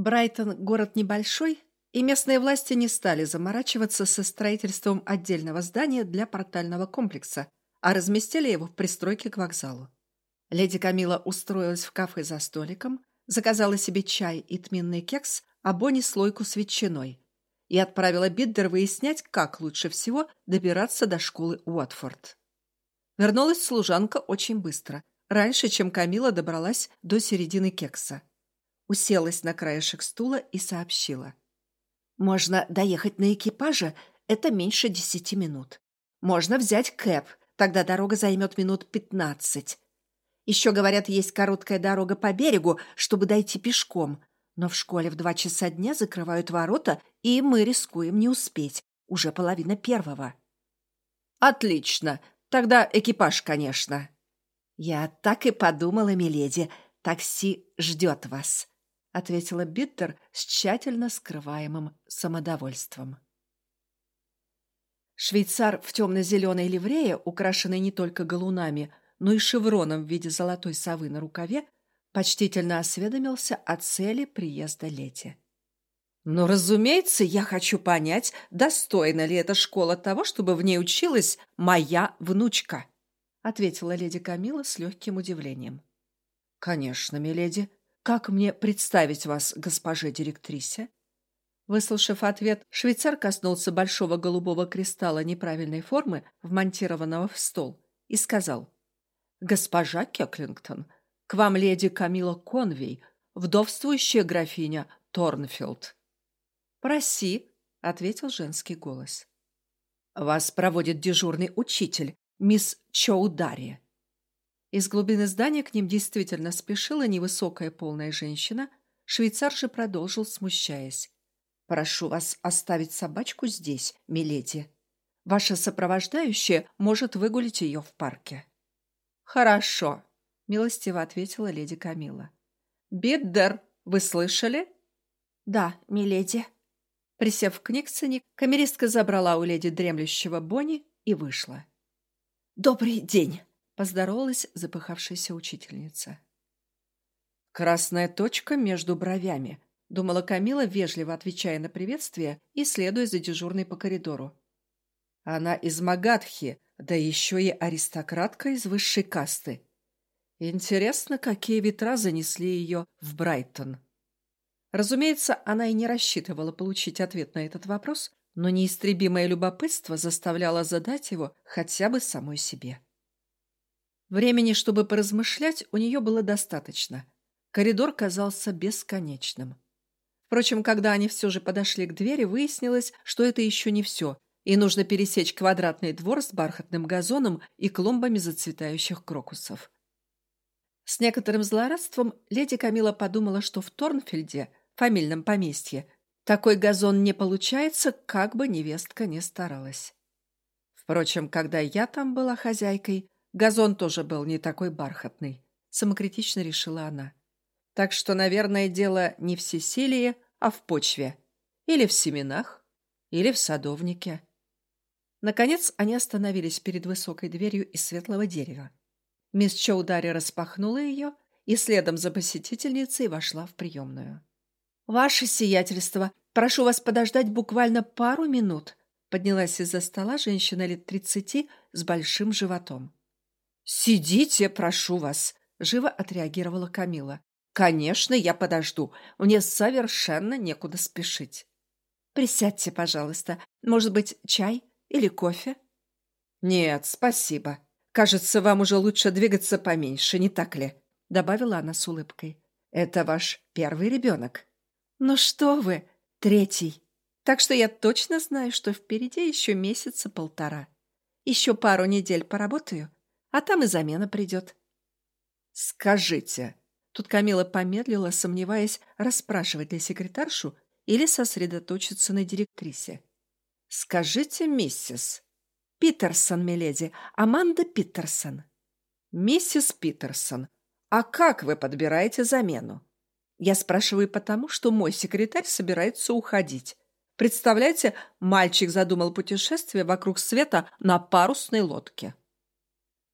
Брайтон – город небольшой, и местные власти не стали заморачиваться со строительством отдельного здания для портального комплекса, а разместили его в пристройке к вокзалу. Леди Камила устроилась в кафе за столиком, заказала себе чай и тминный кекс, а Бонни слойку с ветчиной и отправила Биддер выяснять, как лучше всего добираться до школы Уотфорд. Вернулась служанка очень быстро, раньше, чем Камила добралась до середины кекса. Уселась на краешек стула и сообщила. «Можно доехать на экипаже, это меньше десяти минут. Можно взять кэп, тогда дорога займет минут пятнадцать. Еще, говорят, есть короткая дорога по берегу, чтобы дойти пешком. Но в школе в два часа дня закрывают ворота, и мы рискуем не успеть. Уже половина первого. Отлично. Тогда экипаж, конечно. Я так и подумала, миледи. Такси ждет вас, — ответила Биттер с тщательно скрываемым самодовольством. Швейцар в темно-зеленой ливрее, украшенной не только галунами, но и шевроном в виде золотой совы на рукаве, почтительно осведомился о цели приезда Лети. «Ну, разумеется, я хочу понять, достойна ли эта школа того, чтобы в ней училась моя внучка», ответила леди Камила с легким удивлением. «Конечно, миледи. Как мне представить вас, госпоже директрисе?» Выслушав ответ, швейцар коснулся большого голубого кристалла неправильной формы, вмонтированного в стол, и сказал «Госпожа Кеклингтон, к вам леди Камила Конвей, вдовствующая графиня Торнфилд». «Проси», — ответил женский голос. «Вас проводит дежурный учитель, мисс Чоудари». Из глубины здания к ним действительно спешила невысокая полная женщина. Швейцар же продолжил, смущаясь. «Прошу вас оставить собачку здесь, миледи. Ваша сопровождающая может выгулить ее в парке». «Хорошо», — милостиво ответила леди Камила. «Биддер, вы слышали?» «Да, миледи». Присев к Никсоне, камеристка забрала у леди дремлющего Бонни и вышла. «Добрый день!» — поздоровалась запыхавшаяся учительница. «Красная точка между бровями», — думала Камила, вежливо отвечая на приветствие и следуя за дежурной по коридору. «Она из Магадхи, да еще и аристократка из высшей касты. Интересно, какие ветра занесли ее в Брайтон. Разумеется, она и не рассчитывала получить ответ на этот вопрос, но неистребимое любопытство заставляло задать его хотя бы самой себе. Времени, чтобы поразмышлять, у нее было достаточно. Коридор казался бесконечным. Впрочем, когда они все же подошли к двери, выяснилось, что это еще не все – и нужно пересечь квадратный двор с бархатным газоном и клумбами зацветающих крокусов. С некоторым злорадством леди Камила подумала, что в Торнфельде, фамильном поместье, такой газон не получается, как бы невестка не старалась. Впрочем, когда я там была хозяйкой, газон тоже был не такой бархатный, самокритично решила она. Так что, наверное, дело не в всесилии, а в почве. Или в семенах, или в садовнике. Наконец они остановились перед высокой дверью из светлого дерева. Мисс Чоудари распахнула ее и следом за посетительницей вошла в приемную. «Ваше сиятельство, прошу вас подождать буквально пару минут», поднялась из-за стола женщина лет тридцати с большим животом. «Сидите, прошу вас», — живо отреагировала Камила. «Конечно, я подожду. Мне совершенно некуда спешить». «Присядьте, пожалуйста. Может быть, чай?» Или кофе?» «Нет, спасибо. Кажется, вам уже лучше двигаться поменьше, не так ли?» Добавила она с улыбкой. «Это ваш первый ребенок?» «Ну что вы, третий. Так что я точно знаю, что впереди еще месяца полтора. Еще пару недель поработаю, а там и замена придет». «Скажите...» Тут Камила помедлила, сомневаясь, расспрашивать ли секретаршу или сосредоточиться на директрисе. «Скажите, миссис...» «Питерсон, миледи, Аманда Питерсон». «Миссис Питерсон, а как вы подбираете замену?» Я спрашиваю потому, что мой секретарь собирается уходить. Представляете, мальчик задумал путешествие вокруг света на парусной лодке.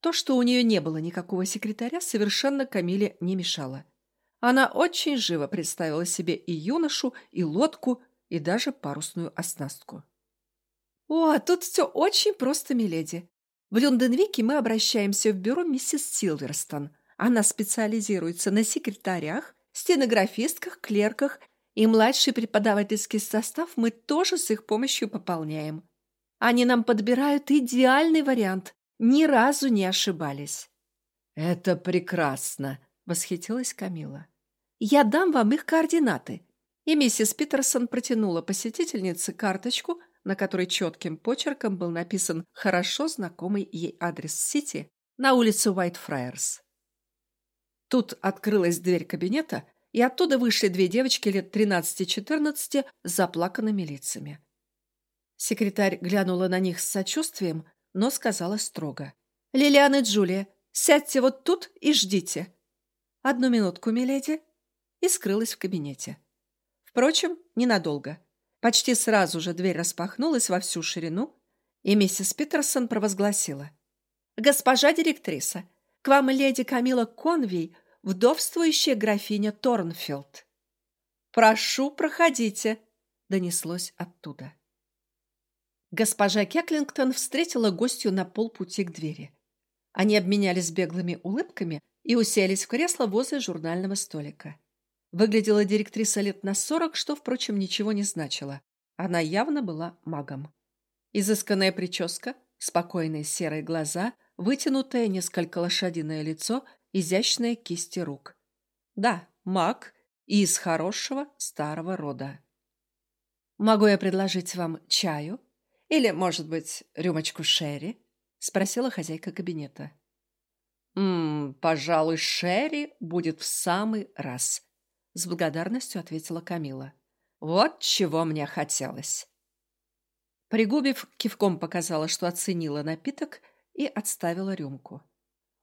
То, что у нее не было никакого секретаря, совершенно Камиле не мешало. Она очень живо представила себе и юношу, и лодку, и даже парусную оснастку. «О, тут все очень просто, миледи. В Лондонвике мы обращаемся в бюро миссис Силверстон. Она специализируется на секретарях, стенографистках, клерках, и младший преподавательский состав мы тоже с их помощью пополняем. Они нам подбирают идеальный вариант, ни разу не ошибались». «Это прекрасно!» — восхитилась Камила. «Я дам вам их координаты». И миссис Питерсон протянула посетительнице карточку, на которой четким почерком был написан хорошо знакомый ей адрес Сити на улице Уайтфрайерс. Тут открылась дверь кабинета, и оттуда вышли две девочки лет 13-14 с заплаканными лицами. Секретарь глянула на них с сочувствием, но сказала строго. «Лилиан и Джулия, сядьте вот тут и ждите». «Одну минутку, миледи», и скрылась в кабинете. Впрочем, ненадолго. Почти сразу же дверь распахнулась во всю ширину, и миссис Питерсон провозгласила. «Госпожа директриса, к вам леди Камила Конвей, вдовствующая графиня Торнфилд». «Прошу, проходите», — донеслось оттуда. Госпожа Кеклингтон встретила гостью на полпути к двери. Они обменялись беглыми улыбками и уселись в кресло возле журнального столика. Выглядела директриса лет на сорок, что, впрочем, ничего не значило. Она явно была магом. Изысканная прическа, спокойные серые глаза, вытянутое несколько лошадиное лицо, изящные кисти рук. Да, маг и из хорошего старого рода. «Могу я предложить вам чаю?» Или, может быть, рюмочку шерри?» — спросила хозяйка кабинета. «Ммм, пожалуй, шерри будет в самый раз», — с благодарностью ответила Камила. «Вот чего мне хотелось». Пригубив, кивком показала, что оценила напиток и отставила рюмку.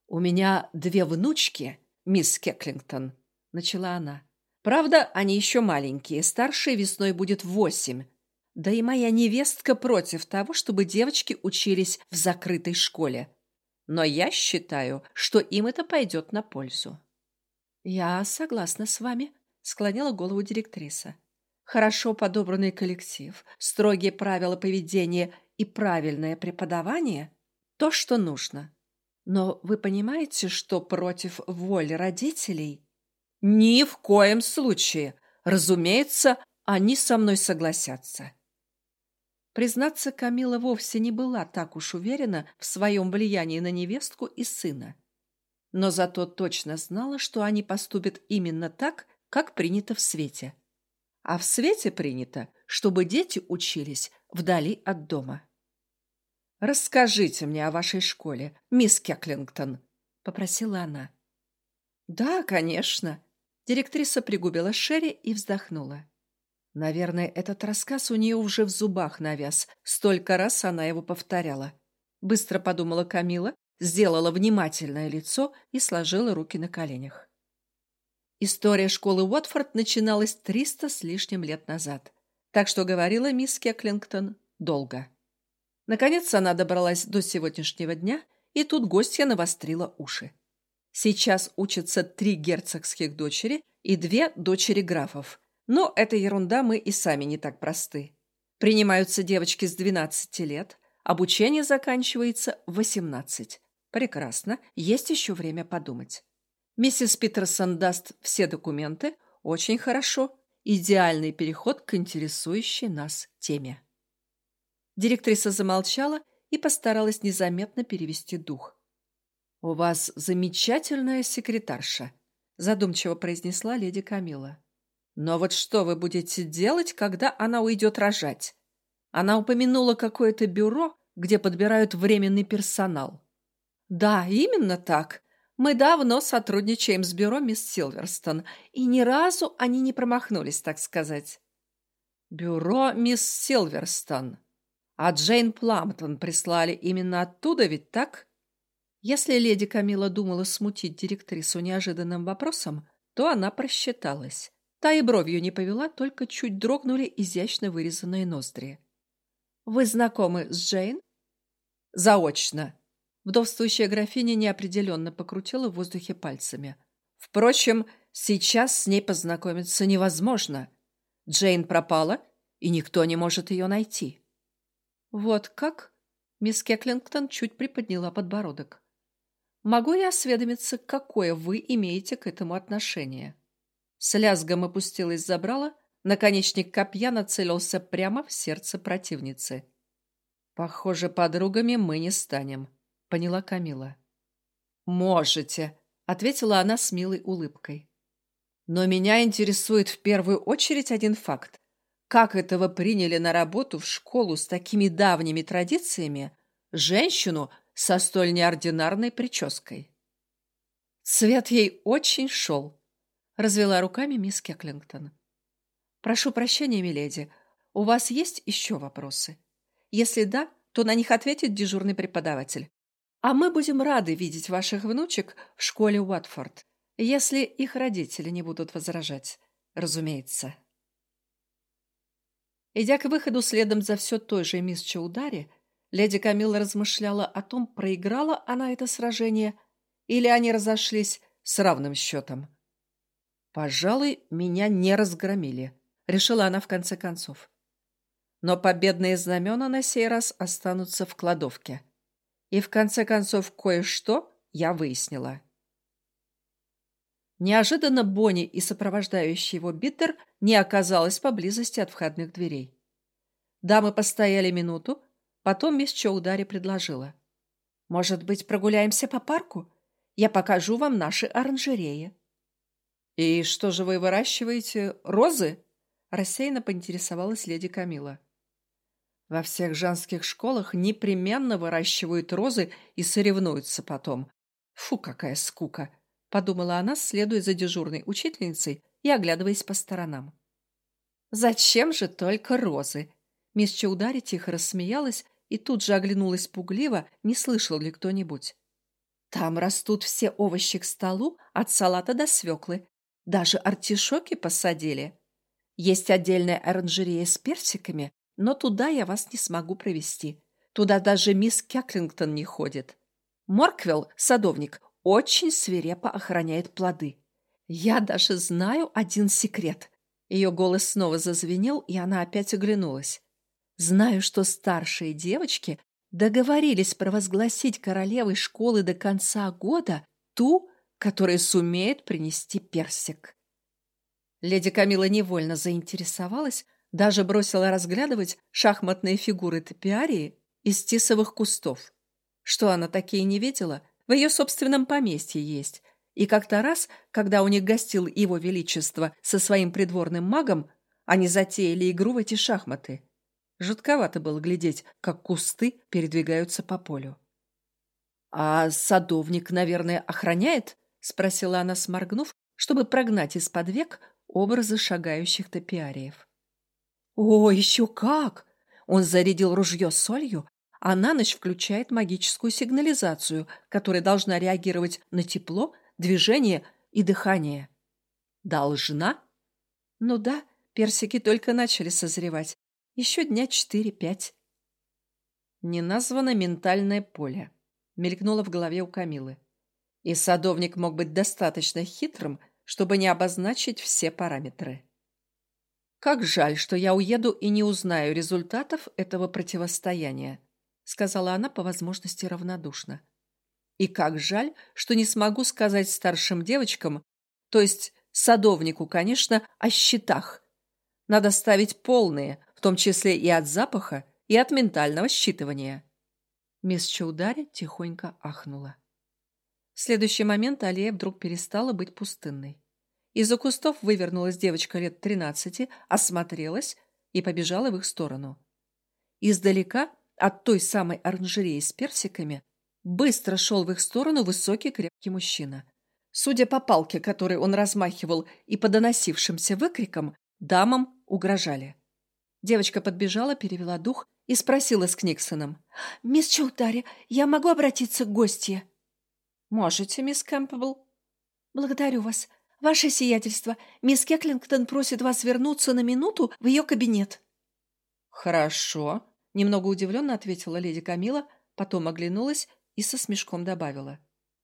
«У меня две внучки, мисс Кеклингтон», — начала она. «Правда, они еще маленькие, старшей весной будет восемь, да и моя невестка против того, чтобы девочки учились в закрытой школе. Но я считаю, что им это пойдет на пользу. Я согласна с вами, склонила голову директриса. Хорошо подобранный коллектив, строгие правила поведения и правильное преподавание – то, что нужно. Но вы понимаете, что против воли родителей? Ни в коем случае. Разумеется, они со мной согласятся. Признаться, Камила вовсе не была так уж уверена в своем влиянии на невестку и сына. Но зато точно знала, что они поступят именно так, как принято в свете. А в свете принято, чтобы дети учились вдали от дома. «Расскажите мне о вашей школе, мисс Кеклингтон», — попросила она. «Да, конечно». Директриса пригубила Шерри и вздохнула. Наверное, этот рассказ у нее уже в зубах навяз. Столько раз она его повторяла. Быстро подумала Камила, сделала внимательное лицо и сложила руки на коленях. История школы Уотфорд начиналась триста с лишним лет назад. Так что говорила мисс Кеклингтон долго. Наконец она добралась до сегодняшнего дня, и тут гостья навострила уши. Сейчас учатся три герцогских дочери и две дочери графов – но это ерунда, мы и сами не так просты. Принимаются девочки с 12 лет, обучение заканчивается в 18. Прекрасно, есть еще время подумать. Миссис Питерсон даст все документы, очень хорошо, идеальный переход к интересующей нас теме. Директриса замолчала и постаралась незаметно перевести дух. «У вас замечательная секретарша», – задумчиво произнесла леди Камила. Но вот что вы будете делать, когда она уйдет рожать? Она упомянула какое-то бюро, где подбирают временный персонал. Да, именно так. Мы давно сотрудничаем с бюро мисс Силверстон, и ни разу они не промахнулись, так сказать. Бюро мисс Силверстон. А Джейн Пламптон прислали именно оттуда, ведь так? Если леди Камила думала смутить директрису неожиданным вопросом, то она просчиталась. Та и бровью не повела, только чуть дрогнули изящно вырезанные ноздри. «Вы знакомы с Джейн?» «Заочно». Вдовствующая графиня неопределенно покрутила в воздухе пальцами. «Впрочем, сейчас с ней познакомиться невозможно. Джейн пропала, и никто не может ее найти». «Вот как?» Мисс Кеклингтон чуть приподняла подбородок. «Могу я осведомиться, какое вы имеете к этому отношение?» С лязгом опустилась забрала, наконечник копья нацелился прямо в сердце противницы. «Похоже, подругами мы не станем», — поняла Камила. «Можете», — ответила она с милой улыбкой. «Но меня интересует в первую очередь один факт. Как этого приняли на работу в школу с такими давними традициями женщину со столь неординарной прической? Цвет ей очень шел, развела руками мисс Кеклингтон. Прошу прощения, миледи, у вас есть еще вопросы? Если да, то на них ответит дежурный преподаватель. А мы будем рады видеть ваших внучек в школе Уатфорд, если их родители не будут возражать, разумеется. Идя к выходу следом за все той же мисс Чаудари, леди Камилла размышляла о том, проиграла она это сражение или они разошлись с равным счетом. «Пожалуй, меня не разгромили», — решила она в конце концов. «Но победные знамена на сей раз останутся в кладовке. И в конце концов кое-что я выяснила». Неожиданно Бонни и сопровождающий его Биттер не оказалось поблизости от входных дверей. Дамы постояли минуту, потом мисс Чоудари предложила. «Может быть, прогуляемся по парку? Я покажу вам наши оранжереи». «И что же вы выращиваете? Розы?» Рассеянно поинтересовалась леди Камила. «Во всех женских школах непременно выращивают розы и соревнуются потом. Фу, какая скука!» подумала она, следуя за дежурной учительницей и оглядываясь по сторонам. «Зачем же только розы?» Мисс Чаудари тихо рассмеялась и тут же оглянулась пугливо, не слышал ли кто-нибудь. «Там растут все овощи к столу, от салата до свеклы. Даже артишоки посадили. Есть отдельная оранжерея с персиками, но туда я вас не смогу провести. Туда даже мисс Кяклингтон не ходит. Морквелл, садовник, очень свирепо охраняет плоды. Я даже знаю один секрет. Ее голос снова зазвенел, и она опять оглянулась. Знаю, что старшие девочки договорились провозгласить королевой школы до конца года ту, которая сумеет принести персик. Леди Камила невольно заинтересовалась, даже бросила разглядывать шахматные фигуры топиарии из тисовых кустов. Что она такие не видела – в ее собственном поместье есть. И как-то раз, когда у них гостил его величество со своим придворным магом, они затеяли игру в эти шахматы. Жутковато было глядеть, как кусты передвигаются по полю. «А садовник, наверное, охраняет?» — спросила она, сморгнув, чтобы прогнать из-под век образы шагающих топиариев. «О, еще как!» Он зарядил ружье солью, а на ночь включает магическую сигнализацию, которая должна реагировать на тепло, движение и дыхание. Должна? Ну да, персики только начали созревать. Еще дня четыре-пять. Не названо ментальное поле. Мелькнуло в голове у Камилы. И садовник мог быть достаточно хитрым, чтобы не обозначить все параметры. Как жаль, что я уеду и не узнаю результатов этого противостояния. — сказала она по возможности равнодушно. «И как жаль, что не смогу сказать старшим девочкам, то есть садовнику, конечно, о счетах. Надо ставить полные, в том числе и от запаха, и от ментального считывания». Мисс Чаудари тихонько ахнула. В следующий момент аллея вдруг перестала быть пустынной. Из-за кустов вывернулась девочка лет тринадцати, осмотрелась и побежала в их сторону. Издалека от той самой оранжереи с персиками быстро шел в их сторону высокий крепкий мужчина. Судя по палке, которой он размахивал, и по доносившимся выкрикам, дамам угрожали. Девочка подбежала, перевела дух и спросила с Книксоном. «Мисс Чаутари, я могу обратиться к гостье?» «Можете, мисс Кэмпбелл». «Благодарю вас. Ваше сиятельство, мисс Кеклингтон просит вас вернуться на минуту в ее кабинет». «Хорошо», Немного удивленно ответила леди Камила, потом оглянулась и со смешком добавила.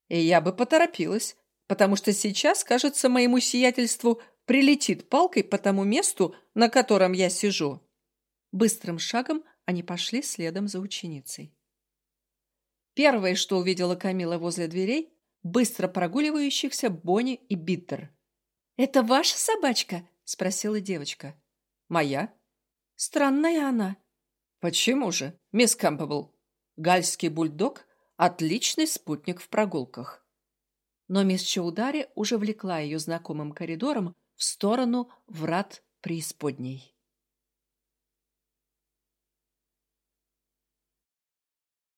«И я бы поторопилась. потому что сейчас, кажется, моему сиятельству прилетит палкой по тому месту, на котором я сижу». Быстрым шагом они пошли следом за ученицей. Первое, что увидела Камила возле дверей, быстро прогуливающихся Бонни и Биттер. «Это ваша собачка?» – спросила девочка. «Моя?» «Странная она». «Почему же, мисс Кэмпбелл? Гальский бульдог – отличный спутник в прогулках». Но мисс Чаудари уже влекла ее знакомым коридором в сторону врат преисподней.